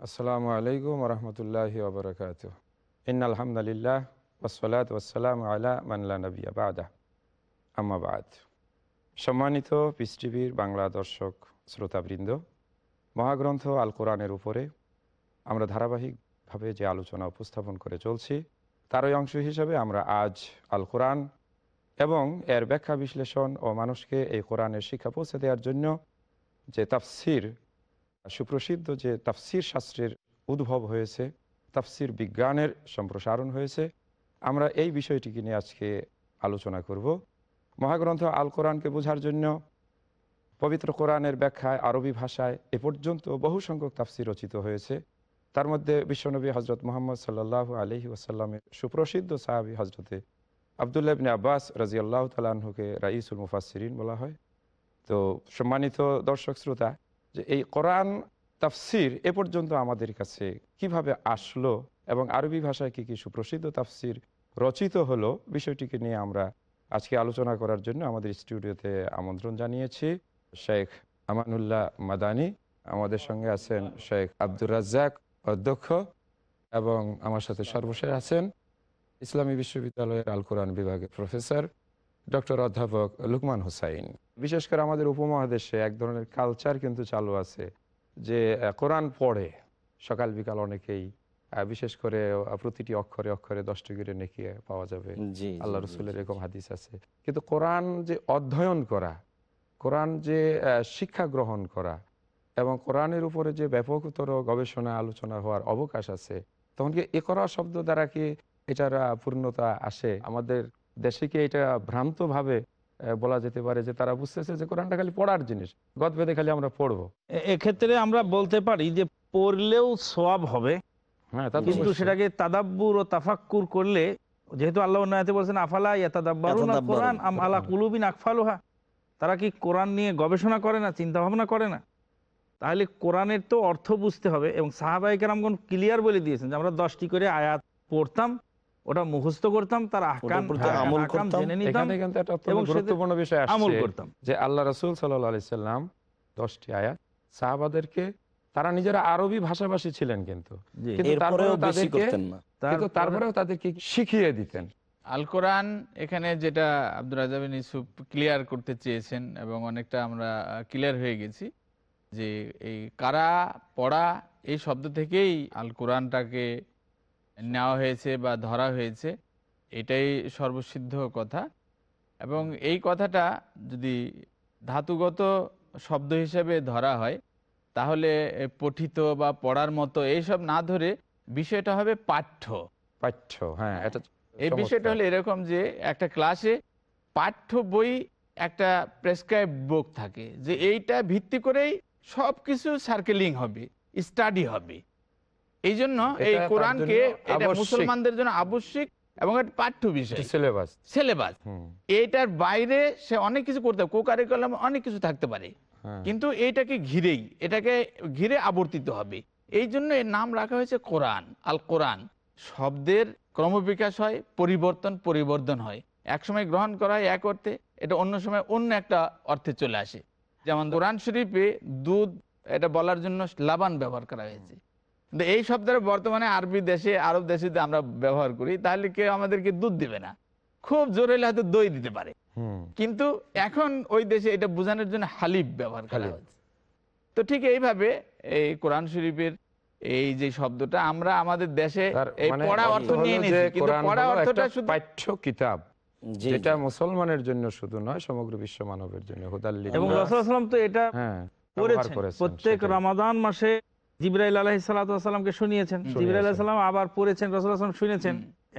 আসসালামু আলাইকুম রহমতুল্লাহ ওবরকাত ইন আলহামদুলিল্লাহ ওসলাত ওসালাম আলা মানলা নবিয়া বাদা। আম্মাবাদ সম্মানিত পিস টিভির বাংলা দর্শক শ্রোতাবৃন্দ, মহাগ্রন্থ আল কোরআনের উপরে আমরা ধারাবাহিকভাবে যে আলোচনা উপস্থাপন করে চলছি, তারই অংশ হিসেবে আমরা আজ আল কোরআন এবং এর ব্যাখ্যা বিশ্লেষণ ও মানুষকে এই কোরআনের শিক্ষা পৌঁছে দেওয়ার জন্য যে তাফসির সুপ্রসিদ্ধ যে তাফসির শাস্ত্রের উদ্ভব হয়েছে, তাফসির বিজ্ঞানের সম্প্রসারণ হয়েছে, আমরা এই বিষয়টিকে নিয়ে আজকে আলোচনা করব। মহাগ্রন্থ আল কোরআনকে বোঝার জন্য, পবিত্র কোরআনের ব্যাখ্যায় আরবি ভাষায় এ পর্যন্ত বহু সংখ্যক তাফসির রচিত হয়েছে। তার মধ্যে বিশ্বনবী হজরত মোহাম্মদ সাল্লাহ আলহি ওসাল্লামের সুপ্রসিদ্ধ সাহাবি হজরতে আবদুল্লাহ ইবনে আব্বাস রাজিয়াল্লাহ তালাহুকে রাইসুল মুফাসরিন বলা হয়। তো সম্মানিত দর্শক, শ্রোতা যে এই কোরআন তাফসির এ পর্যন্ত আমাদের কাছে কীভাবে আসলো এবং আরবি ভাষায় কি কি সুপ্রসিদ্ধ তাফসির রচিত হলো বিষয়টিকে নিয়ে আমরা আজকে আলোচনা করার জন্য আমাদের স্টুডিওতে আমন্ত্রণ জানিয়েছি। শেখ আমানুল্লাহ মাদানি, আমাদের সঙ্গে আছেন শেখ আব্দুর রাজ্জাক অধ্যক্ষ এবং আমার সাথে সর্বশেষ আছেন ইসলামী বিশ্ববিদ্যালয়ের আল কোরআন বিভাগের প্রফেসর ডক্টর অধ্যাপক লুকমান হুসাইন। বিশেষ করে আমাদের উপমহাদেশে এক ধরনের কালচার কিন্তু চালু আছে যে কোরআন পড়ে সকাল বিকাল অনেকেই বিশেষ করে প্রতিটি অক্ষরে অক্ষরে দশটি করে নেকি পাওয়া যাবে। আল্লাহ রসুলের এরকম হাদিস আছে। কিন্তু কোরআন যে অধ্যয়ন করা কোরআন যে শিক্ষা গ্রহণ করা এবং কোরআনের উপরে যে ব্যাপকতর গবেষণা আলোচনা হওয়ার অবকাশ আছে তখন কি এ করা শব্দ দ্বারা কি এটার পূর্ণতা আসে? আমাদের দেশে কি এটা ভ্রান্তভাবে বলা যেতে পারে যে তারা বুঝতেছে যে কোরআনটা খালি পড়ার জিনিস গদ বেঁধে খালি আমরা পড়ব। এক্ষেত্রে আমরা বলতে পারি যে পড়লেও সব হবে হ্যাঁ কিন্তু সেটাকে তাদাব্বুর ও তাফাক্কুর করলে যেহেতু আল্লাহ উন্নয়তে বলছেন আফালা ইয়াতাদাব্বারুন কোরআন আম আলা কুলুবিন আকফালুহা। তারা কি কোরআন নিয়ে গবেষণা করে না চিন্তা ভাবনা করে না? তাহলে কোরআনের তো অর্থ বুঝতে হবে এবং সাহাবাহিক রামগণ ক্লিয়ার বলে দিয়েছেন যে আমরা দশটি করে আয়াত পড়তাম ওটা মুখস্থ করতাম তার আহকাম জেনে নিতাম এবং গুরুত্বপূর্ণ বিষয় আমল করতাম। যে আল্লাহ রসুল সাল্লাম দশটি আয়াত সাহাবাদেরকে তারা নিজেরা আরবি ভাষাভাষী ছিলেন কিন্তু। তারপরেও তাদেরকে শিখিয়ে দিতেন। আল কোরআন এখানে যেটা আব্দুল রাজাবিন ইসুফ ক্লিয়ার করতে চেয়েছেন এবং অনেকটা আমরা ক্লিয়ার হয়ে গেছি যে এই কারা পড়া এই শব্দ থেকেই আল কোরআনটাকে নেওয়া হয়েছে বা ধরা হয়েছে এটাই সর্বসিদ্ধ কথা। এবং এই কথাটা যদি ধাতুগত শব্দ হিসেবে ধরা হয় তাহলে পঠিত বা পড়ার মতো এইসব না ধরে বিষয়টা হবে পাঠ্য। পাঠ্য হ্যাঁ এটা এই বিষয়টা হলো এরকম যে একটা ক্লাসে পাঠ্য বই একটা প্রেসক্রাইব বুক থাকে যে এইটা ভিত্তি করেই সব কিছু সার্কেলিং হবে স্টাডি হবে। এই জন্য এই কোরআনকে মুসলমানদের জন্য আবশ্যিক এবং একটা পাঠ্য বিষয়। সিলেবাস সিলেবাস এইটার বাইরে সে অনেক কিছু করতে কো কারিকুলাম অনেক কিছু থাকতে পারে। কিন্তু এইটাকে ঘিরেই এটাকে ঘিরে আবর্তিত হবে। এই জন্য এর নাম রাখা হয়েছে কোরআন আল কোরআন। শব্দের ক্রমবিকাশ হয় পরিবর্তন পরিবর্তন হয়। এক সময় গ্রহণ করা হয় এক অর্থে এটা অন্য সময় অন্য একটা অর্থে চলে আসে। যেমন কোরআন শরীফে দুধ এটা বলার জন্য লাবান ব্যবহার করা হয়েছে। এই শব্দের বর্তমানে আরবি দেশে আরব দেশে আমরা ব্যবহার করি তাহলে কেউ আমাদেরকে দুধ দিবে না। খুব জোর হলে হয়তো দই দিতে পারে। কিন্তু এখন ওই দেশে এটা বোঝানোর জন্য হালিব ব্যবহার করা হচ্ছে। তো ঠিক এইভাবে এই কোরআন শরীফের এই যে শব্দটা আমরা আমাদের দেশে এই পড়া অর্থ নিয়ে নিয়েছি কিন্তু পড়া অর্থটা শুধু পাঠ্য কিতাব জি, যেটা মুসলমানের জন্য শুধু নয় সমগ্র বিশ্ব মানবের জন্য। হুদাল্লি এবং হ্যাঁ করেছেন, প্রত্যেক রমাদান মাসে জিব্রাইল আলাহি সাল্লামকে শুনিয়েছেন। জিব্রাইল সাল্লাম আবার পড়েছেন রসুল আসলাম শুনেছেন।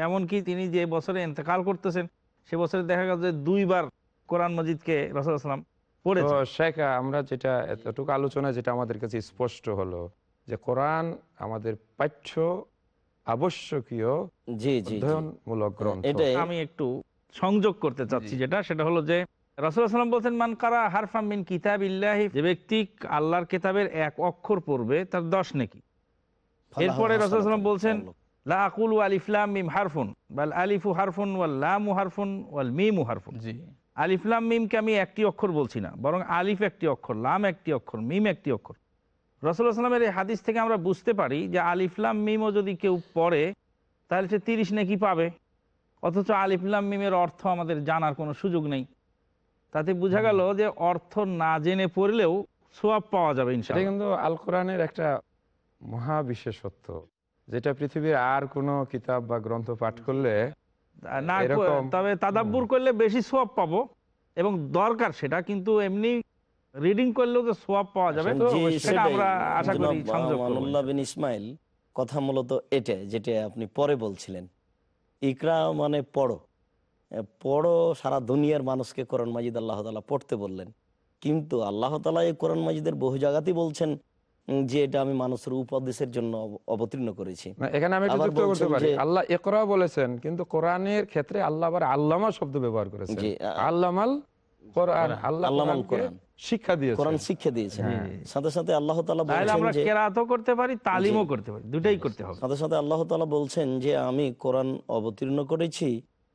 এমনকি তিনি যে বছরে ইন্তেকাল করতেছেন সে বছরে দেখা গেল যে দুইবার কোরআন মজিদকে রসুল আসলাম শেখ আমরা যেটা এতটুকু আলোচনা যেটা আমাদের কাছে স্পষ্ট হলো যে কোরআন আমাদের পাঠ্য আবশ্যকীয়। অধ্যয়নমূলক গ্রন্থ। আমি একটু সংযোগ করতে চাচ্ছি যেটা সেটা হলো যে রসুলাম বলছেন মান কারা হারফাম মিন কিতাব ইল্লাহি যে ব্যক্তি আল্লাহর কিতাবের এক অক্ষর পড়বে তার দশ নেকি। এরপরে রসুলাম বলছেন লা আকুল আলিফলাম মিম হারফুন বাল আলিফু হারফুন ওয়াল লামু হারফুন ওয়াল মিমু হারফুন। জি। আলিফলাম মিমকে আমি একটি অক্ষর বলছি না বরং আলিফ একটি অক্ষর লাম একটি অক্ষর মিম একটি অক্ষর। রসুল্লাহ সাল্লামের এই হাদিস থেকে আমরা বুঝতে পারি যে আলিফলাম মিমও যদি কেউ পড়ে তাহলে সে তিরিশ নাকি পাবে। অথচ আলিফলাম মিমের অর্থ আমাদের জানার কোনো সুযোগ নেই। তাতে বোঝা গেল যে অর্থ না জেনে পড়লেও সোয়াব পাওয়া যাবে এটা কিন্তু আল কোরআনের একটা মহা বিশেষত্ব যেটা পৃথিবীর আর কোনো কিতাব বা গ্রন্থ পাঠ করলে না তবে তাদাব্বুর করলে বেশি সোয়াব পাবো এবং দরকার সেটা কিন্তু এমনি রিডিং করলেও তো সোয়াব পাওয়া যাবে। সেটা আমরা আশা করি সংযোগ বিন ইসমাইল কথা মূলত এটা যেটা আপনি পরে বলছিলেন। ইকরা মানে পড়ো। পড়ো সারা দুনিয়ার মানুষকে কোরআন মাজিদ আল্লাহ তালা পড়তে বললেন। কিন্তু আল্লাহ তালা এই কোরআন মাজিদের বহু জায়গাতেই বলছেন যে এটা আমি মানুষের উপদেশের জন্য অবতীর্ণ করেছি। এখানে আমি যুক্ত করতে পারি। আল্লাহ একরা বলেছেন কিন্তু কোরআনের ক্ষেত্রে আল্লাহ আবার আল্লামা শব্দ ব্যবহার করেছেন। জি, আল্লামাল কোরআন আল্লাহ আল্লামাল কোরআন। শিক্ষা কোরআন সাথে সাথে আল্লাহ আমরা কেরাতও করতে পারি তালিমও করতে পারি দুটাই করতে হবে। সাথে সাথে আল্লাহ তালা বলছেন যে আমি কোরআন অবতীর্ণ করেছি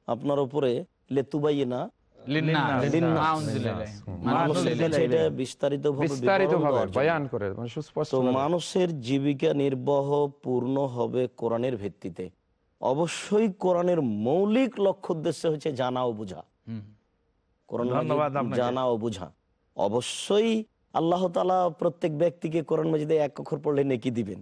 আপনার উপরে লেতুবাইনা মানুষের মানে। মানুষের জীবিকা নির্বাহ পূর্ণ হবে কোরআনের ভিত্তিতে। অবশ্যই কোরআনের মৌলিক লক্ষ্য উদ্দেশ্য হচ্ছে জানা ও বোঝা। কোরআন। জানা ও বোঝা। অবশ্যই আল্লাহ তালা প্রত্যেক ব্যক্তিকে কোরআন মাজিদে এক অক্ষর পড়লে নেকি দিবেন।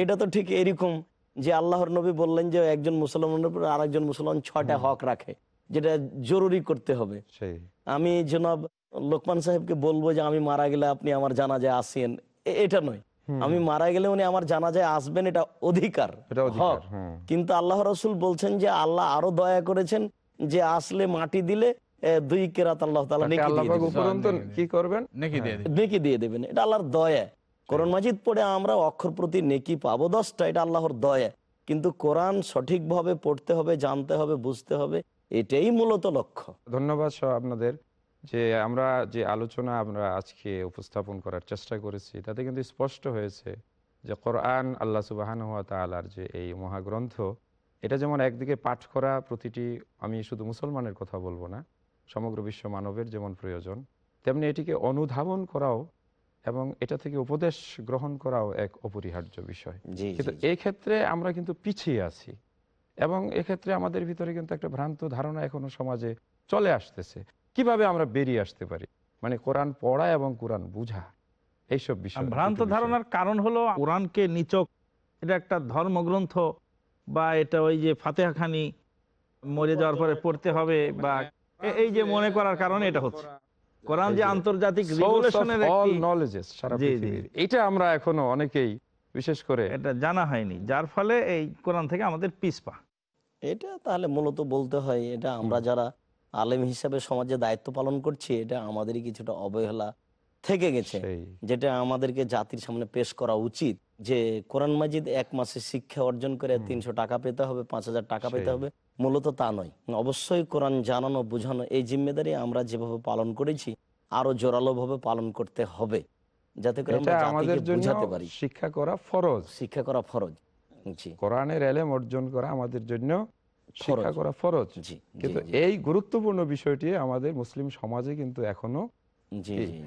এটা তো ঠিক এরকম যে আল্লাহর নবী বললেন যে একজন মুসলমানের উপর আরেকজন মুসলমান ছয়টা হক রাখে যেটা জরুরি করতে হবে। আমি জনাব লোকমান সাহেবকে বলব যে আমি মারা গেলে আপনি আমার জানাজায় আসেন এটা নয়। আমি মারা গেলে উনি আমার জানাজায় আসবেন এটা অধিকার এটা হক। কিন্তু আল্লাহ রসুল বলছেন যে আল্লাহ আরও দয়া করেছেন যে আসলে মাটি দিলে দুই কেরাত আল্লাহ তালা নেকি দিয়ে দিবেন। উপরন্তু কি করবেন? নেকি নেকি দিয়ে দেবেন এটা আল্লাহর দয়া। কোরআন মাজিদ পড়ে আমরা অক্ষর প্রতি নেকি পাবো, দশটা, এটা আল্লাহর দয়া। কিন্তু কোরআন সঠিকভাবে পড়তে হবে, জানতে হবে, বুঝতে হবে, এটাই মূলত লক্ষ্য। ধন্যবাদ সহ আপনাদের যে আমরা যে আলোচনা আমরা আজকে উপস্থাপন করার চেষ্টা করেছি, তাতে কিন্তু স্পষ্ট হয়েছে যে কোরআন আল্লাহ সুবাহান হাত তালার যে এই মহাগ্রন্থ, এটা যেমন একদিকে পাঠ করা প্রতিটি, আমি শুধু মুসলমানের কথা বলব না, সমগ্র বিশ্ব মানবের যেমন প্রয়োজন, তেমনি এটিকে অনুধাবন করাও এবং এটা থেকে উপদেশ গ্রহণ করাও এক অপরিহার্য বিষয়। কিন্তু এই ক্ষেত্রে আমরা কিন্তু পিছিয়ে আছি এবং এক্ষেত্রে আমাদের ভিতরে কিন্তু একটা ভ্রান্ত ধারণা এখনও সমাজে চলে আসতেছে। কীভাবে আমরা বেরিয়ে আসতে পারি? মানে কোরআন পড়া এবং কোরআন বুঝা এইসব বিষয় ভ্রান্ত ধারণার কারণ হলো কোরআনকে নিচক এটা একটা ধর্মগ্রন্থ বা এটা ওই যে ফাতেহা খানি মরে যাওয়ার পরে পড়তে হবে বা এই যে মনে করার কারণে এটা হচ্ছে। কোরআন যে আন্তর্জাতিক রেগুলেশনের একটি knowledges সারা। পৃথিবীর। এটা আমরা এখনও অনেকেই বিশেষ করে এটা জানা হয়নি যার ফলে এই কোরআন থেকে আমাদের পিসপা এটা তাহলে মূলত বলতে হয় এটা আমরা যারা আলেম হিসাবে সমাজে দায়িত্ব পালন করছি এটা আমাদেরই কিছুটা অবহেলা থেকে গেছে যেটা আমাদেরকে জাতির সামনে পেশ করা উচিত যে কোরআন মাজিদ এক মাসে শিক্ষা অর্জন করে তিনশো টাকা পেতে হবে পাঁচ হাজার টাকা পেতে হবে। মূলত তা নয়। অবশ্যই কোরআন জানানো বোঝানো এই জিম্মেদারি আমরা যেভাবে পালন করেছি আরও জোরালো ভাবে পালন করতে হবে। যাতে করে আমরা আমাদের জাতিকে পারি। শিক্ষা করা ফরজ। শিক্ষা করা ফরজ। জি। কোরআনের এলেম অর্জন করা আমাদের জন্য শিক্ষা। করা ফরজ। জি কিন্তু এই গুরুত্বপূর্ণ বিষয়টি আমাদের মুসলিম সমাজে কিন্তু এখনও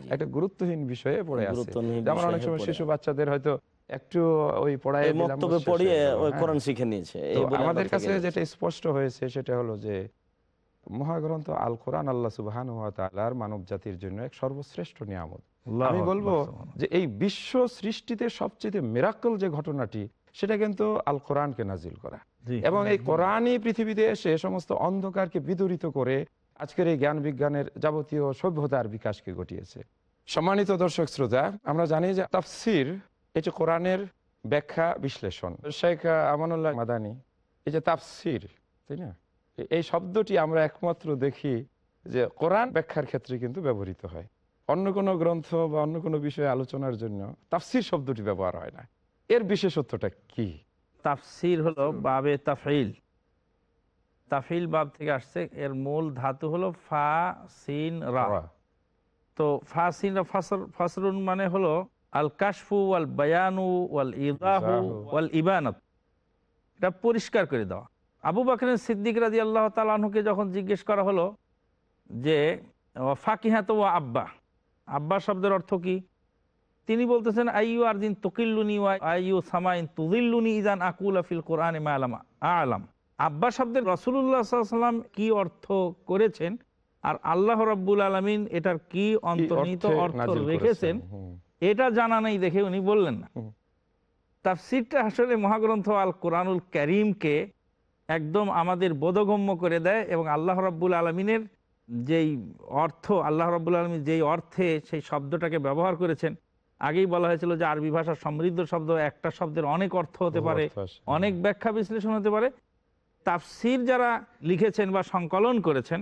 একটা গুরুত্বহীন বিষয়ে পড়ে আছে। যেমন অনেক সময় শিশু বাচ্চাদের হয়তো একটু ওই পড়ায় মক্তবে পড়িয়ে ওই কোরআন শিখে নিয়েছে আমাদের কাছে। যেটা স্পষ্ট হয়েছে সেটা হলো যে মহাগ্রন্থ আল কোরআন আল্লাহ সুবাহান তালার মানব জাতির জন্য এক সর্বশ্রেষ্ঠ নিয়ামত। আমি বলব যে এই বিশ্ব সৃষ্টিতে সবচেয়ে মেরাকল যে ঘটনাটি সেটা কিন্তু আল কোরআনকে নাজিল করা। এবং এই কোরআনই পৃথিবীতে এসে সমস্ত অন্ধকারকে বিদূরিত করে আজকের এই জ্ঞান বিজ্ঞানের যাবতীয় সভ্যতার বিকাশকে ঘটিয়েছে। সম্মানিত দর্শক শ্রোতা আমরা জানি যে তাফসির এই যে কোরআনের ব্যাখ্যা বিশ্লেষণ শেখ আমানুল্লাহ মাদানি এই যে তাফসির তাই না? এই শব্দটি আমরা একমাত্র দেখি যে কোরআন ব্যাখ্যার ক্ষেত্রে কিন্তু ব্যবহৃত হয়। অন্য কোনো গ্রন্থ বা অন্য কোনো বিষয়ে আলোচনার জন্য তাফসির শব্দটি ব্যবহার হয় না। এর বিশেষত্বটা কি? তাফসির হলো বাবে তাফিল তাফিল বাব থেকে আসছে এর মূল ধাতু হলো ফা সিন রা। তো ফা সিন ফাসরুন মানে হলো আল কাশফু ওয়াল বায়ানু ওয়াল ইদাহু। ওয়াল ইবানত। এটা পরিষ্কার করে দেওয়া। আবু সিদ্দিক রাজি আল্লাহ তালাহুকে যখন জিজ্ঞেস করা হলো যে ফাকিহাত ও আব্বা আব্বা শব্দের অর্থ কি? তিনি বলতেছেন আইয়ু আরদিন তকিল্লুনি ওয়া আইয়ু সামাইন তুদিল্লুনি ইদান আকুল আফিল কোরআন আলামা আলাম। আব্বা শব্দের রসুল্লাহ সাল্লাম কি অর্থ করেছেন? আর আল্লাহ রাব্বুল আলমিন এটার কি অন্তর্নিহিত অর্থ রেখেছেন। এটা জানা নেই দেখে উনি বললেন না। তাফসিরটা আসলে মহাগ্রন্থ আল কোরআনুল করিমকে একদম আমাদের বোধগম্য করে দেয় এবং আল্লাহ রাব্বুল আলমিনের যেই অর্থ আল্লাহ রাব্বুল আলমী যেই অর্থে সেই শব্দটাকে ব্যবহার করেছেন আগেই বলা হয়েছিল যে আরবি ভাষার সমৃদ্ধ শব্দ একটা শব্দের অনেক অর্থ হতে পারে অনেক ব্যাখ্যা বিশ্লেষণ হতে পারে। তাফসির যারা লিখেছেন বা সংকলন করেছেন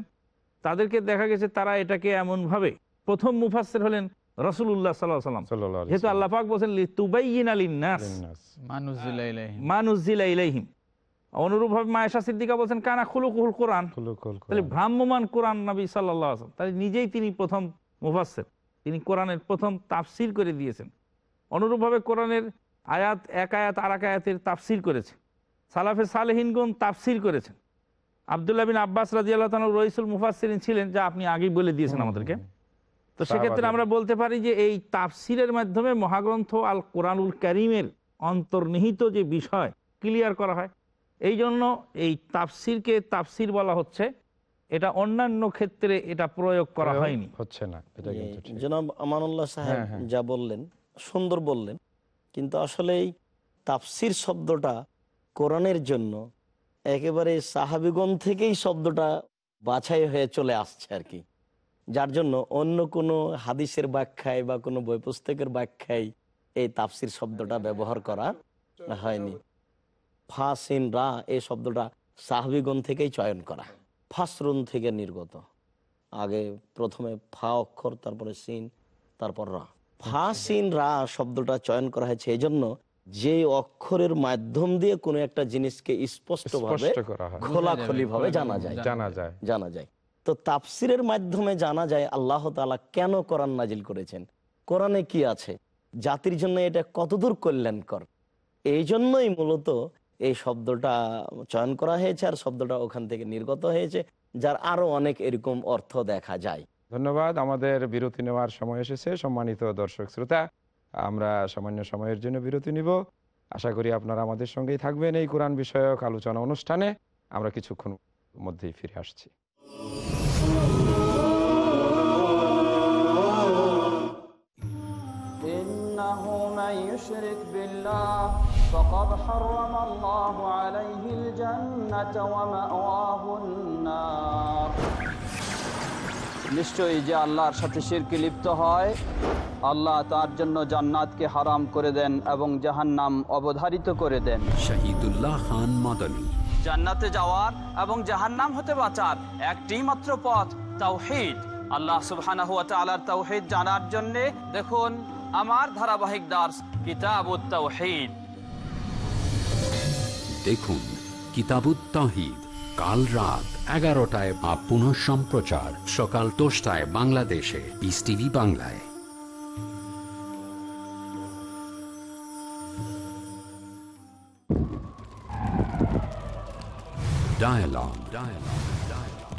তাদেরকে দেখা গেছে তারা এটাকে এমনভাবে প্রথম মুফাসসির হলেন রসুল্লাহ সাল্লাহ সাল্লাম সাল্লাল্লাহু আলাইহি যেহেতু আল্লাহ পাক বলছেন তুবাইয়িন আলিন নাস মানুষ জিলাইলাহি। মানুজিলা ইলাইহিম। অনুরূপভাবে মায়েশা সিদ্দিকা বলছেন কানা খুলুকুল কোরআন। তাহলে ভ্রাম্যমান কোরআন নবী সাল্লাহ আসলাম তাহলে নিজেই তিনি প্রথম মুফাসসির। তিনি কোরআনের প্রথম তাফসির করে দিয়েছেন। অনুরূপভাবে কোরআনের আয়াত এক আয়াত আর এক আয়াতের তাফসির করেছে। সালাফে সালেহিনগুন তাফসির করেছেন। আবদুল্লাহ বিন আব্বাস রাজি আল্লাহ তালু রইসুল মুফাসসিরিন ছিলেন যা আপনি আগেই বলে দিয়েছেন আমাদেরকে। তো সেক্ষেত্রে আমরা বলতে পারি যে এই তাফসিরের মাধ্যমে মহাগ্রন্থ আল কোরআনুল করিমের অন্তর্নিহিত যে বিষয় ক্লিয়ার করা হয়। এই জন্য এই তাফসিরকে তাফসির বলা হচ্ছে। এটা অন্যান্য ক্ষেত্রে এটা প্রয়োগ করা হয়নি। হচ্ছে না। এটা জনাব আমানুল্লাহ সাহেব হ্যাঁ, হ্যাঁ। যা বললেন সুন্দর বললেন কিন্তু আসলে এই তাফসির শব্দটা কোরআনের জন্য একেবারে সাহাবিগণ থেকেই শব্দটা বাছাই হয়ে চলে আসছে আর কি। যার জন্য অন্য কোনো হাদিসের ব্যাখ্যায় বা কোনো বই পুস্তকের ব্যাখ্যায় এই তাফসির শব্দটা ব্যবহার করা হয়নি। ফা সিন রা এই শব্দটা সাহাবিগণ থেকেই চয়ন করা। ফাসরুন থেকে নির্গত। আগে প্রথমে ফা অক্ষর তারপরে সিন তারপর রা। ফা সিন রা শব্দটা চয়ন করা হয়েছে এই জন্য যে অক্ষরের মাধ্যম দিয়ে কোনো একটা জিনিসকে স্পষ্টভাবে স্পষ্ট হয়। খোলাখলি ভাবে জানা যায়। জানা যায়। জানা যায়। তো তাফসিরের মাধ্যমে জানা যায় আল্লাহ তাআলা কেন কোরআন নাজিল করেছেন? কোরআনে কি আছে? জাতির জন্য এটা কতদূর কল্যাণকর? এই জন্যই মূলত এই শব্দটা চয়ন করা হয়েছে আর শব্দটা ওখান থেকে নির্গত হয়েছে, যার আরও অনেক এরকম অর্থ দেখা যায়। ধন্যবাদ। আমাদের বিরতি নেওয়ার সময় এসেছে। সম্মানিত দর্শক শ্রোতা, আমরা সামান্য সময়ের জন্য বিরতি নিব। আশা করি আপনারা আমাদের সঙ্গেই থাকবেন এই কোরআন বিষয়ক আলোচনা অনুষ্ঠানে। আমরা কিছুক্ষণ মধ্যেই ফিরে আসছি। إنه من يشرك بالله فقد حرم الله عليه الجنة ومأواه النار নিশ্চয়ই যে আল্লাহর সাথে শিরকে লিপ্ত হয় আল্লাহ তার জন্য জান্নাতকে হারাম করে দেন এবং জাহান্নাম অবধারিত করে দেন শহীদুল্লাহ খান মাদানী জান্নাতে যাওয়ার এবং জাহান্নাম হতে বাঁচার একটি মাত্র পথ তাওহীদ আল্লাহ সুবহানাহু ওয়া তাআলার তাওহীদ জানার জন্য দেখুন আমার ধারাবাহিক দাস তাওহীদ দেখুন কিতাবুত তাহিদ কাল রাত এগারোটায় বা পুনঃ সম্প্রচার, সকাল দশটায় বাংলাদেশে পিস টিভি বাংলায়. Dialogue. Dialogue.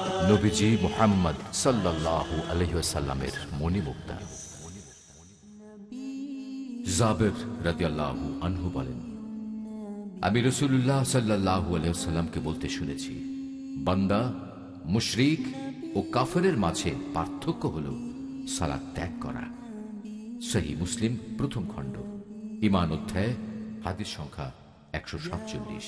নবীজি মোহাম্মদ আনহু বলেন, আমি রসুল্লাহ সাল্লাহু আলহামকে বলতে শুনেছি, বান্দা মুশরিক ও কাফেরের মাঝে পার্থক্য হল সালাদ ত্যাগ করা। সহি মুসলিম প্রথম খণ্ড, ইমান অধ্যায়, হাদিস সংখ্যা একশো সাতচল্লিশ।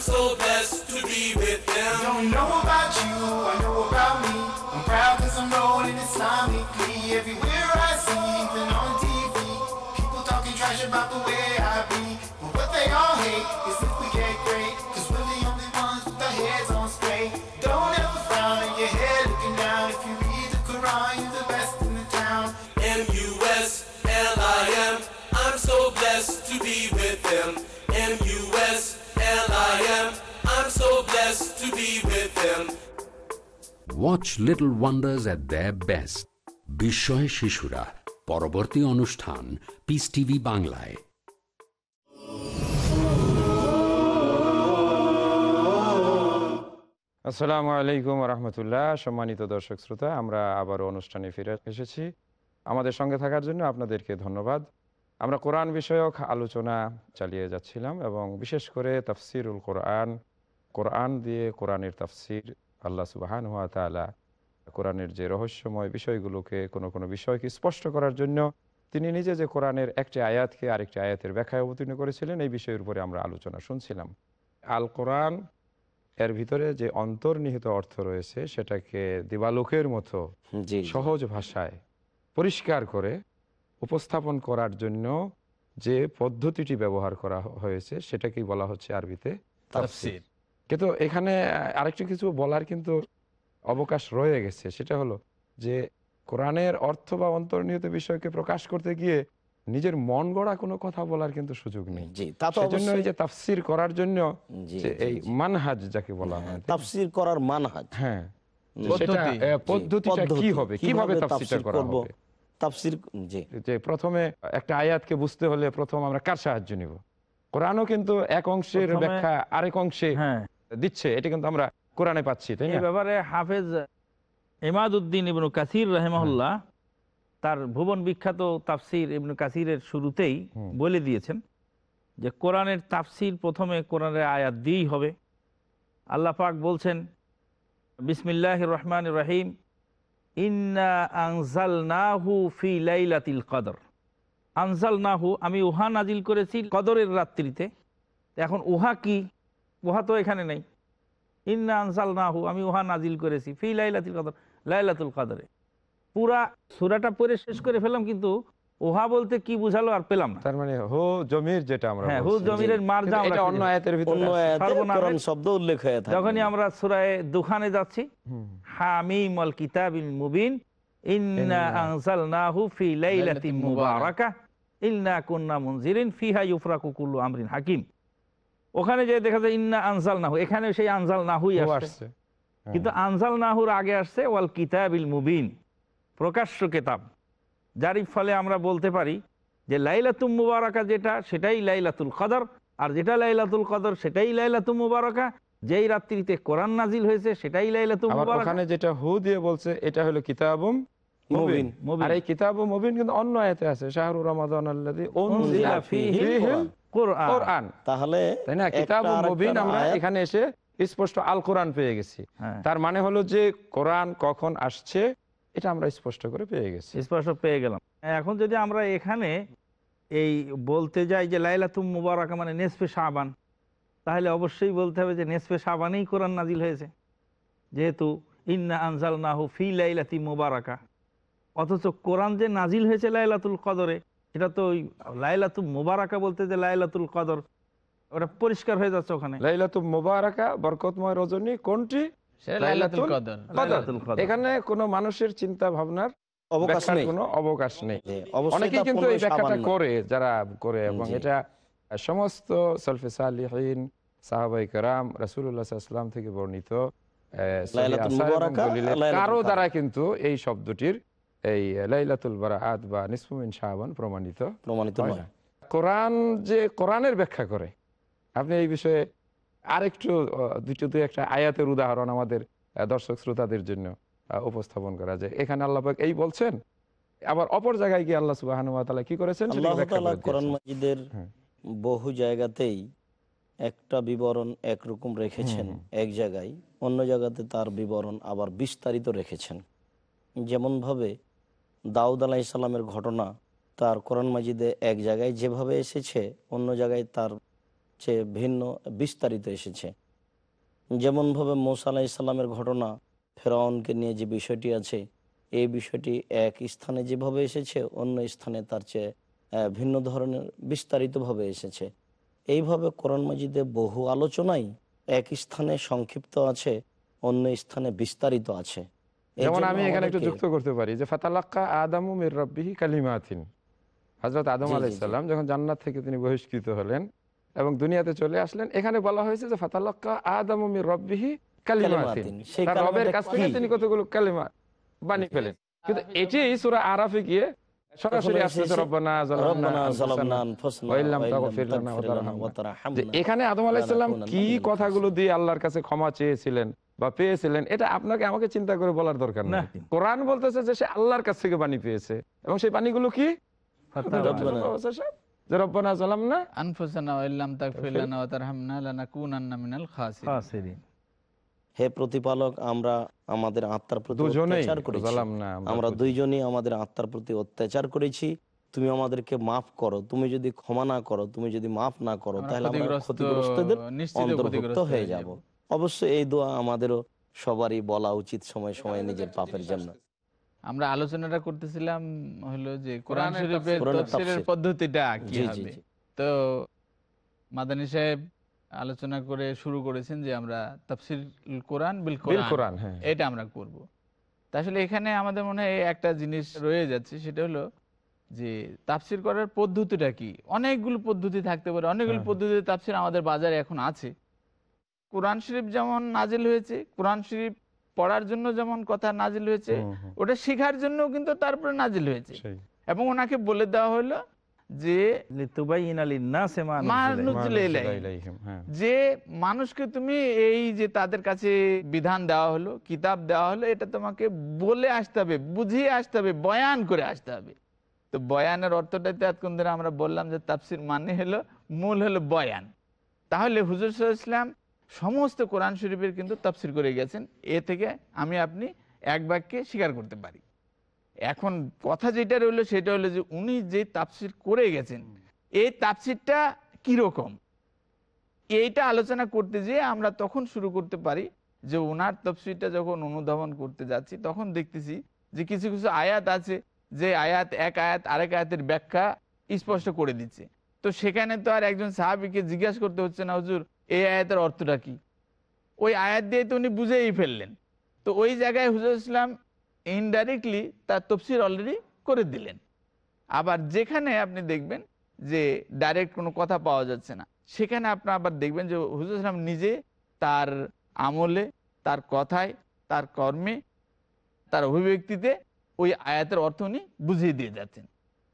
I'm so blessed to be with them. Don't know about you, I know about me. Watch little wonders at the best বিস্ময় শিশুরা পরবর্তী অনুষ্ঠান পিস টিভি বাংলায় আসসালামু আলাইকুম রহমতুল্লাহ সম্মানিত দর্শক শ্রোতা, আমরা আবারও অনুষ্ঠানে ফিরে এসেছি। আমাদের সঙ্গে থাকার জন্য আপনাদেরকে ধন্যবাদ। আমরা কোরআন বিষয়ক আলোচনা চালিয়ে যাচ্ছিলাম এবং বিশেষ করে তাফসিরুল কোরআন কোরআন দিয়ে কোরআনের তাফসির আল্লাহ সুবাহান হাত তালা কোরআনের যে রহস্যময় বিষয়গুলোকে কোনো কোনো বিষয়কে স্পষ্ট করার জন্য তিনি নিজে যে কোরআনের একটি আয়াতকে আরেকটি আয়াতের ব্যাখ্যায় অবতীর্ণ করেছিলেন এই বিষয়ের উপরে আমরা আলোচনা শুনছিলাম। আল কোরআন এর ভিতরে যে অন্তর্নিহিত অর্থ রয়েছে সেটাকে দিবালোকের মতো সহজ ভাষায় পরিষ্কার করে উপস্থাপন করার জন্য যে পদ্ধতিটি ব্যবহার করা হয়েছে সেটাকেই বলা হচ্ছে আরবিতে তাফসির। কিন্তু এখানে আরেকটু কিছু বলার কিন্তু অবকাশ রয়ে গেছে। সেটা হলো যে কোরআনের অর্থ বা অন্তর্নিহিত বিষয়কে প্রকাশ করতে গিয়ে নিজের মন গড়া কোনো কথা বলার কিন্তু সুযোগ নেই। জি সেজন্য এই যে তাফসির করার জন্য এই মানহাজ যাকে বলা হয়। তাফসির করার মানহাজ। হ্যাঁ পদ্ধতি। পদ্ধতিটা কি হবে? কীভাবে তাফসিরটা করা করব? হবে? তাফসির জি। যে প্রথমে একটা আয়াতকে বুঝতে হলে প্রথম আমরা কার সাহায্য নিব? কোরআনও কিন্তু এক অংশের ব্যাখ্যা আরেক অংশে হ্যাঁ দিচ্ছে এটা কিন্তু আমরা কোরআনে পাচ্ছি তাই এই ব্যাপারে হাফেজ এমাদউদ্দিন ইবনু কাসির রহেমাহুল্লাহ তার ভুবন বিখ্যাত তাফসির ইবনু কাসিরের শুরুতেই বলে দিয়েছেন যে কোরআনের তাফসির প্রথমে কোরআনের আয়াত দিয়েই হবে। আল্লাহ পাক বলছেন বিসমিল্লাহ রহমান রহিম ইন্না আনজাল নাহু ফি লাইলাতিল কদর। আনজাল নাহু আমি উহা নাজিল করেছি কদরের রাত্রিতে। এখন উহা কি? উহা তো এখানে নেই। ইন্না আনসাল নাহু আমি উহা নাজিল করেছি ফি লাইলাতুল কদর লাইলাতুল কাদরে। পুরা সুরাটা পড়ে শেষ করে ফেলাম কিন্তু ওহা বলতে কি বুঝালো আর পেলাম না। তার মানে হো জমির যেটা আমরা হ্যাঁ হু। জমিরের মারজা আমরা এটা অন্য আয়াতের ভিতরে অন্য। আয়াতে শব্দ উল্লেখ হয়ে থাকে। যখনই আমরা সুরায় দুখানে যাচ্ছি হুম। হামিম আল কিতাবিল মুবিন ইন্না ইন্না আনসালনাহু ফি লাইলাতিন মুবারাকা। ইন্না কুন্না মুনজিরিন ফিহা ইউফরাকু কুল্লু আমরিন হাকিম। ওখানে যে দেখা যায় ইন্না আনসাল নাহু এখানে সেই আনসাল নাহুই আসছে। হ্যাঁ। কিন্তু আনসাল নাহুর আগে আসছে ওয়াল কিতাবিল মুবিন প্রকাশ্য কেতাব যার ফলে আমরা বলতে পারি যে লাইলাতুম মুবারাকা যেটা সেটাই লাইলাতুল কদর আর যেটা লাইলাতুল কদর সেটাই লাইলাতুম মুবারাকা যেই রাত্রিতে কোরআন নাজিল হয়েছে সেটাই লাইলাতুম আবার মুবারাকা। ওখানে যেটা হু দিয়ে বলছে এটা হলো কিতাবুম মুবিন। আর এই কিতাবুম মুবিন কিন্তু অন্য আয়াতে আছে শাহরুর রমাদান আল্লাযী উনজিলা ফীহিল কোরআন। কোরআন। তাহলে তাই না? একটা মুবিন আমরা এখানে এসে স্পষ্ট আল কোরআন পেয়ে গেছি। হ্যাঁ। তার মানে হলো যে কোরআন কখন আসছে এটা আমরা স্পষ্ট করে পেয়ে গেছি। স্পষ্ট পেয়ে গেলাম। এখন যদি আমরা এখানে এই বলতে যাই যে লাইলাতুম মুবারাকা মানে নেসফে সাবান তাহলে অবশ্যই বলতে হবে যে নেসফে সাবানেই কোরআন নাজিল হয়েছে। যেহেতু ইন্না আনজাল নাহু ফি লাইলাতি মুবারাকা অথচ কোরআন যে নাজিল হয়েছে লাইলাতুল কদরে সেটা তো ওই লাইলাতুল মুবারাকা বলতে যে লাইলাতুল কদর ওটা পরিষ্কার হয়ে যাচ্ছে ওখানে লাইলাতুল মুবারাকা বরকতময় রজনী কোনটি লাইলাতুল কদর। কদর। লাইলাতুল কদর। এখানে কোনো মানুষের চিন্তা ভাবনার অবকাশ নেই। কোনো অবকাশ নেই অনেকেই কিন্তু এই ব্যাখ্যাটা করে যারা করে এবং এটা সমস্ত সলফে সালিহীন সাহাবাই কারাম রাসুল্লাহ ইসলাম থেকে বর্ণিত কারও দ্বারা কিন্তু এই শব্দটির এই লাইলাতুল বারাআত বা নিসফুমিন শাহবান প্রমাণিত প্রমাণিত নয়। কোরআন যে কোরআনের ব্যাখ্যা করে আপনি এই বিষয়ে আরেকটু দুটো দুই একটা আয়াতের উদাহরণ আমাদের দর্শক শ্রোতাদের জন্য উপস্থাপন করা যায়। এখানে আল্লাহ পাক এই বলছেন আবার অপর জায়গায় গিয়ে আল্লাহ সুবাহ কি করেছেন? আল্লাহ তাআলা কোরআন মাজিদের হ্যাঁ। বহু জায়গাতেই একটা বিবরণ একরকম রেখেছেন এক জায়গায়। অন্য জায়গাতে তার বিবরণ আবার বিস্তারিত রেখেছেন। যেমনভাবে দাউদ আলাহ ইসলামের ঘটনা তার কোরআন মাজিদে এক জায়গায় যেভাবে এসেছে, অন্য জায়গায় তার চেয়ে ভিন্ন, বিস্তারিত এসেছে। যেমনভাবে মৌসা আলাহ ইসলামের ঘটনা, ফেরাউনকে নিয়ে যে বিষয়টি আছে, এই বিষয়টি এক স্থানে যেভাবে এসেছে, অন্য স্থানে তার চেয়ে ভিন্ন ধরনের, বিস্তারিতভাবে এসেছে। এইভাবে কোরআন মাজিদে বহু আলোচনাই এক স্থানে সংক্ষিপ্ত আছে, অন্য স্থানে বিস্তারিত আছে। যেমন আমি এখানে একটু যুক্ত করতে পারি যে ফাতালাক্কা আদামু মির রব্বিহি কালিমাতিন। হজরত আদম। আলাইসাল্লাম যখন জান্নাত থেকে তিনি বহিষ্কৃত হলেন এবং দুনিয়াতে চলে আসলেন এখানে বলা হয়েছে যে ফাতালাক্কা আদামু মির রব্বিহি কালিমাতিন। কালিমাতিন। তার রবের কাছ থেকে তিনি কতগুলো কালিমা বানিয়ে ফেলেন। কিন্তু এটি সূরা আরাফে গিয়ে এখানে আদম আলাইসাল্লাম কি কথাগুলো দিয়ে আল্লাহর কাছে ক্ষমা চেয়েছিলেন? বা পেয়েছিলেন এটা আপনাকে আমাকে চিন্তা করে বলার দরকার না। কোরআন বলতেছে যে সে আল্লাহর কাছ থেকে বাণী পেয়েছে। এবং সেই বাণীগুলো কি? যে রব্বানা। জালাম না? আনফুসানা ওয়া ইল্লাম তাগফির লানা ওয়া তারহামনা লানাকুনান্না মিনাল খাসিরিন। খাসিরিন। হে প্রতিপালক আমরা আমাদের আত্মার প্রতি অত্যাচার করেছি। আমরা দুইজনই আমাদের আত্মার প্রতি অত্যাচার করেছি। তুমি আমাদেরকে মাফ করো। তুমি যদি ক্ষমা না করো তুমি যদি মাফ না করো তাহলে আমরা ক্ষতিগ্রস্ত- ক্ষতিগ্রস্তদের অন্তর্ভুক্ত হয়ে যাব। যাব। অবশ্যই এই দোয়া আমাদেরও সবারই বলা উচিত সময় সময় নিজের পাপের জন্য। আমরা আলোচনাটা করতেছিলাম হলো যে কোরআন কোরআনের শরীফের তফসিরের। পদ্ধতিটা কি হবে? তো মাদানী সাহেব আলোচনা করে শুরু করেছেন যে আমরা তাফসির কোরআন বিল কোরআন কোরআন হ্যাঁ এটা আমরা করব। তা আসলে এখানে আমাদের মনে হয় একটা জিনিস রয়ে যাচ্ছে সেটা হলো যে তাফসির করার পদ্ধতিটা কি? অনেকগুলো পদ্ধতি থাকতে পারে অনেকগুলো হ্যাঁ। পদ্ধতি তাফসির আমাদের বাজারে এখন আছে। কোরআন শরীফ যেমন নাজিল হয়েছে কোরআন শরীফ পড়ার জন্য যেমন কথা নাজিল হয়েছে ওটা শেখার জন্য কিন্তু তারপরে নাজিল হয়েছে। এবং ওনাকে বলে দেওয়া হলো যে হ্যাঁ। যে মানুষকে তুমি এই যে তাদের কাছে বিধান দেওয়া হলো কিতাব দেওয়া হলো এটা তোমাকে বলে আসতে হবে বুঝিয়ে আসতে হবে বয়ান করে আসতে হবে। তো বয়ানের অর্থটাতে এতক্ষণ ধরে আমরা বললাম যে তাফসির মানে হলো মূল হলো বয়ান। তাহলে হুজুর সাল্লাল্লাহু ইসলাম সমস্ত কোরআন শরীফের কিন্তু তাফসির করে গেছেন। এ থেকে আমি আপনি এক বাক্যে স্বীকার করতে পারি। এখন কথা যেটা রইল সেটা হলো যে উনি যে তাফসির করে গেছেন, এই তাফসিরটা কীরকম? এইটা আলোচনা করতে যেয়ে আমরা তখন শুরু করতে পারি যে ওনার তফসিরটা যখন অনুধাবন করতে যাচ্ছি, তখন দেখতেছি যে কিছু কিছু আয়াত আছে যে আয়াত এক আয়াত আরেক আয়াতের ব্যাখ্যা স্পষ্ট করে দিচ্ছে। তো সেখানে তো আর একজন সাহাবিকে জিজ্ঞাসা করতে হচ্ছে না, হুজুর এই আয়াতের অর্থটা কি? ওই আয়াত দিয়ে তো উনি বুঝেই ফেললেন। তো ওই জায়গায় হুজুর ইসলাম ইনডাইরেক্টলি তার তফসির অলরেডি করে দিলেন। আবার যেখানে আপনি দেখবেন যে ডাইরেক্ট কোনো কথা পাওয়া যাচ্ছে না, সেখানে আপনি আবার দেখবেন যে হুজুর ইসলাম নিজে তার আমলে, তার কথায়, তার কর্মে, তার অভিব্যক্তিতে ওই আয়াতের অর্থ উনি বুঝিয়ে দিয়ে যাচ্ছেন।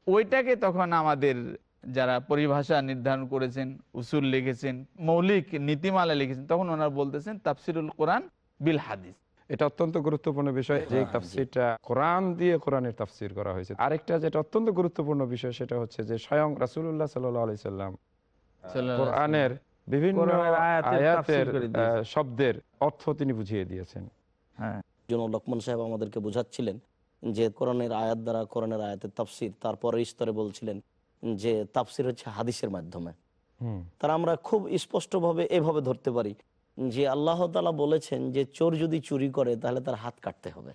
ওইটাকে তখন আমাদের যারা পরিভাষা নির্ধারণ করেছেন উসুল লিখেছেন মৌলিক নীতিমালা লিখেছেন তখন ওনারা বলতেছেন তাফসিরুল কোরআন বিল হাদিস। এটা অত্যন্ত গুরুত্বপূর্ণ বিষয় যে হ্যাঁ, তাফসিরটা কোরআন দিয়ে কোরআনের তাফসির করা হয়েছে। আরেকটা যেটা অত্যন্ত গুরুত্বপূর্ণ বিষয় সেটা হচ্ছে যে স্বয়ং রাসূলুল্লাহ সাল্লাল্লাহু আলাইহি সাল্লাম কোরআনের বিভিন্ন আয়াতের শব্দের অর্থ তিনি বুঝিয়ে দিয়েছেন। হ্যাঁ। লক্ষ্মণ সাহেব আমাদেরকে বোঝাচ্ছিলেন যে কোরআনের আয়াত দ্বারা কোরআনের আয়াতের তাফসির তারপরে স্তরে বলছিলেন যে তাফসির হচ্ছে হাদিসের মাধ্যমে। তারা আমরা খুব স্পষ্টভাবে এভাবে ধরতে পারি যে আল্লাহ তালা বলেছেন যে চোর যদি চুরি করে তাহলে তার হাত কাটতে হবে।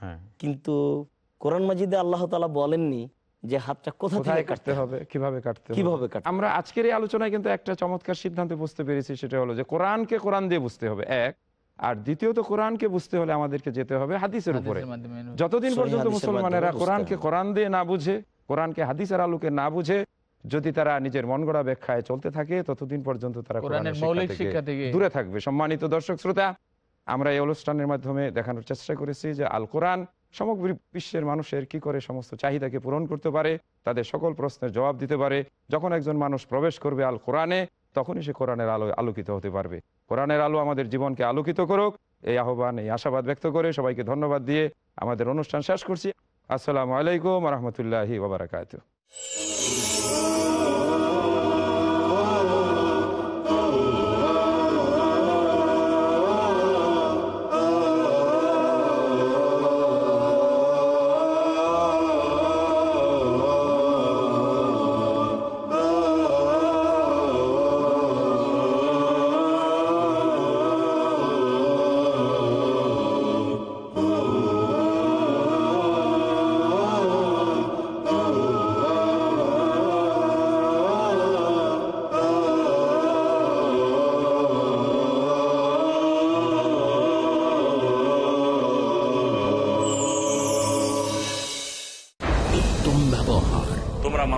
হ্যাঁ। কিন্তু কোরআন মাজিদে আল্লাহ তালা বলেননি যে হাতটা কোথা থেকে কোথায় কাটতে হবে কীভাবে কাটতে কীভাবে কাটতে আমরা আজকের এই আলোচনায় কিন্তু একটা চমৎকার সিদ্ধান্ত বুঝতে পেরেছি সেটা হলো যে কোরআনকে কোরআন দিয়ে বুঝতে হবে এক। আর দ্বিতীয়ত কোরআনকে বুঝতে হলে আমাদেরকে যেতে হবে হাদিসের উপরে। যতদিন পর্যন্ত মুসলমানেরা কোরআনকে। কোরআন দিয়ে না বুঝে কোরআনকে হাদিসের আলোকে না বুঝে যদি তারা নিজের মন গড়া ব্যাখ্যায় চলতে থাকে ততদিন পর্যন্ত তারা দূরে থাকবে। সম্মানিত দর্শক শ্রোতা আমরা এই অনুষ্ঠানের মাধ্যমে দেখানোর চেষ্টা করেছি যে আল কোরআন সমগ্র বিশ্বের মানুষের কি করে সমস্ত চাহিদাকে পূরণ করতে পারে তাদের সকল প্রশ্নের জবাব দিতে পারে। যখন একজন মানুষ প্রবেশ করবে আল কোরআনে তখনই সে কোরআনের আলো আলোকিত হতে পারবে। কোরআনের আলো আমাদের জীবনকে আলোকিত করুক। এই আহ্বান এই আশাবাদ ব্যক্ত করে সবাইকে ধন্যবাদ দিয়ে আমাদের অনুষ্ঠান শেষ করছি। আসসালামু আলাইকুম রহমতুল্লাহি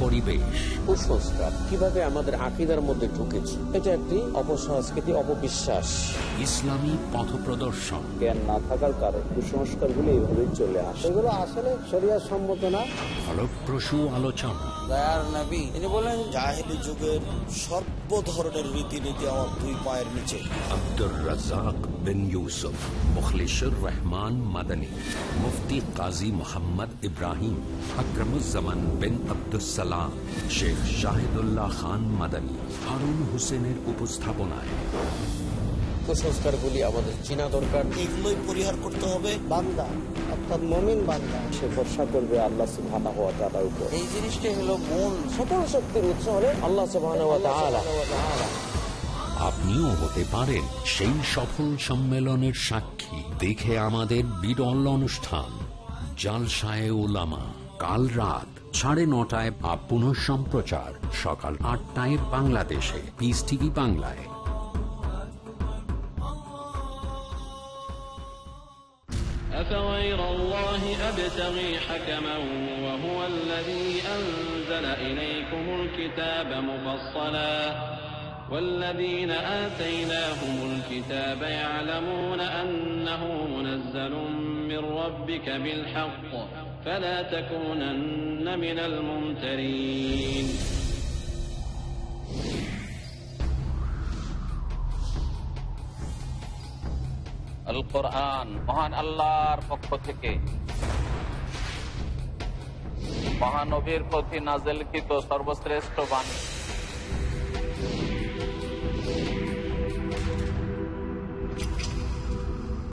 পরিবেশ। কুসংস্কার কীভাবে আমাদের আকিদার মধ্যে ঢুকেছে এটা একটি অপসংস্কৃতি অপবিশ্বাস। ইসলামী পথ প্রদর্শন। জ্ঞান না থাকার কারণ কুসংস্কারগুলো এইভাবেই চলে আসে। এগুলো আসলে সম্মত না। ফলপ্রসূ আলোচনা। তিনি বলেন জাহেলি যুগের সর্ব ধরনের রীতিনীতি আমার দুই পায়ের নিচে। আব্দুর রাজাক বিন ইউসুফ মুখলিসুর রহমান মাদানী মুফতি কাজী মোহাম্মদ ইব্রাহিম আকরমুজ্জামান বিন আব্দুসালাম শেখ শাহিদুল্লাহ খান মাদানী হারুন হোসেনের উপস্থাপনায়। কুসংস্কারগুলি আমাদের চিনা দরকার। এগুলোই পরিহার করতে হবে। বান্দা অর্থাৎ মমিন বান্দা। সে ভরসা করবে আল্লাহ সুবহানাহু ওয়া তাআলার উপর। এই জিনিসটাই হলো মূল। সকল শক্তির উৎস হলো আল্লাহ সুবহানাহু ওয়া তাআলা। আপনিও হতে পারেন সেই সফল সম্মেলনের সাক্ষী। দেখে আমাদের বিরল অনুষ্ঠান জালসায় ওলামা কাল রাত সাড়ে নটায় বা পুনঃ সম্প্রচার সকাল আটটায় বাংলাদেশে পিস টিভি বাংলায় أفغير الله أبتغي حكما وهو الذي أنزل إليكم الكتاب مفصلا والذين آتيناهم الكتاب يعلمون أنه منزل من ربك بالحق فلا تكونن من الممترين আল কোরআন মহান আল্লাহর পক্ষ থেকে মহানবীর প্রতি নাজেলকৃত সর্বশ্রেষ্ঠ বাণী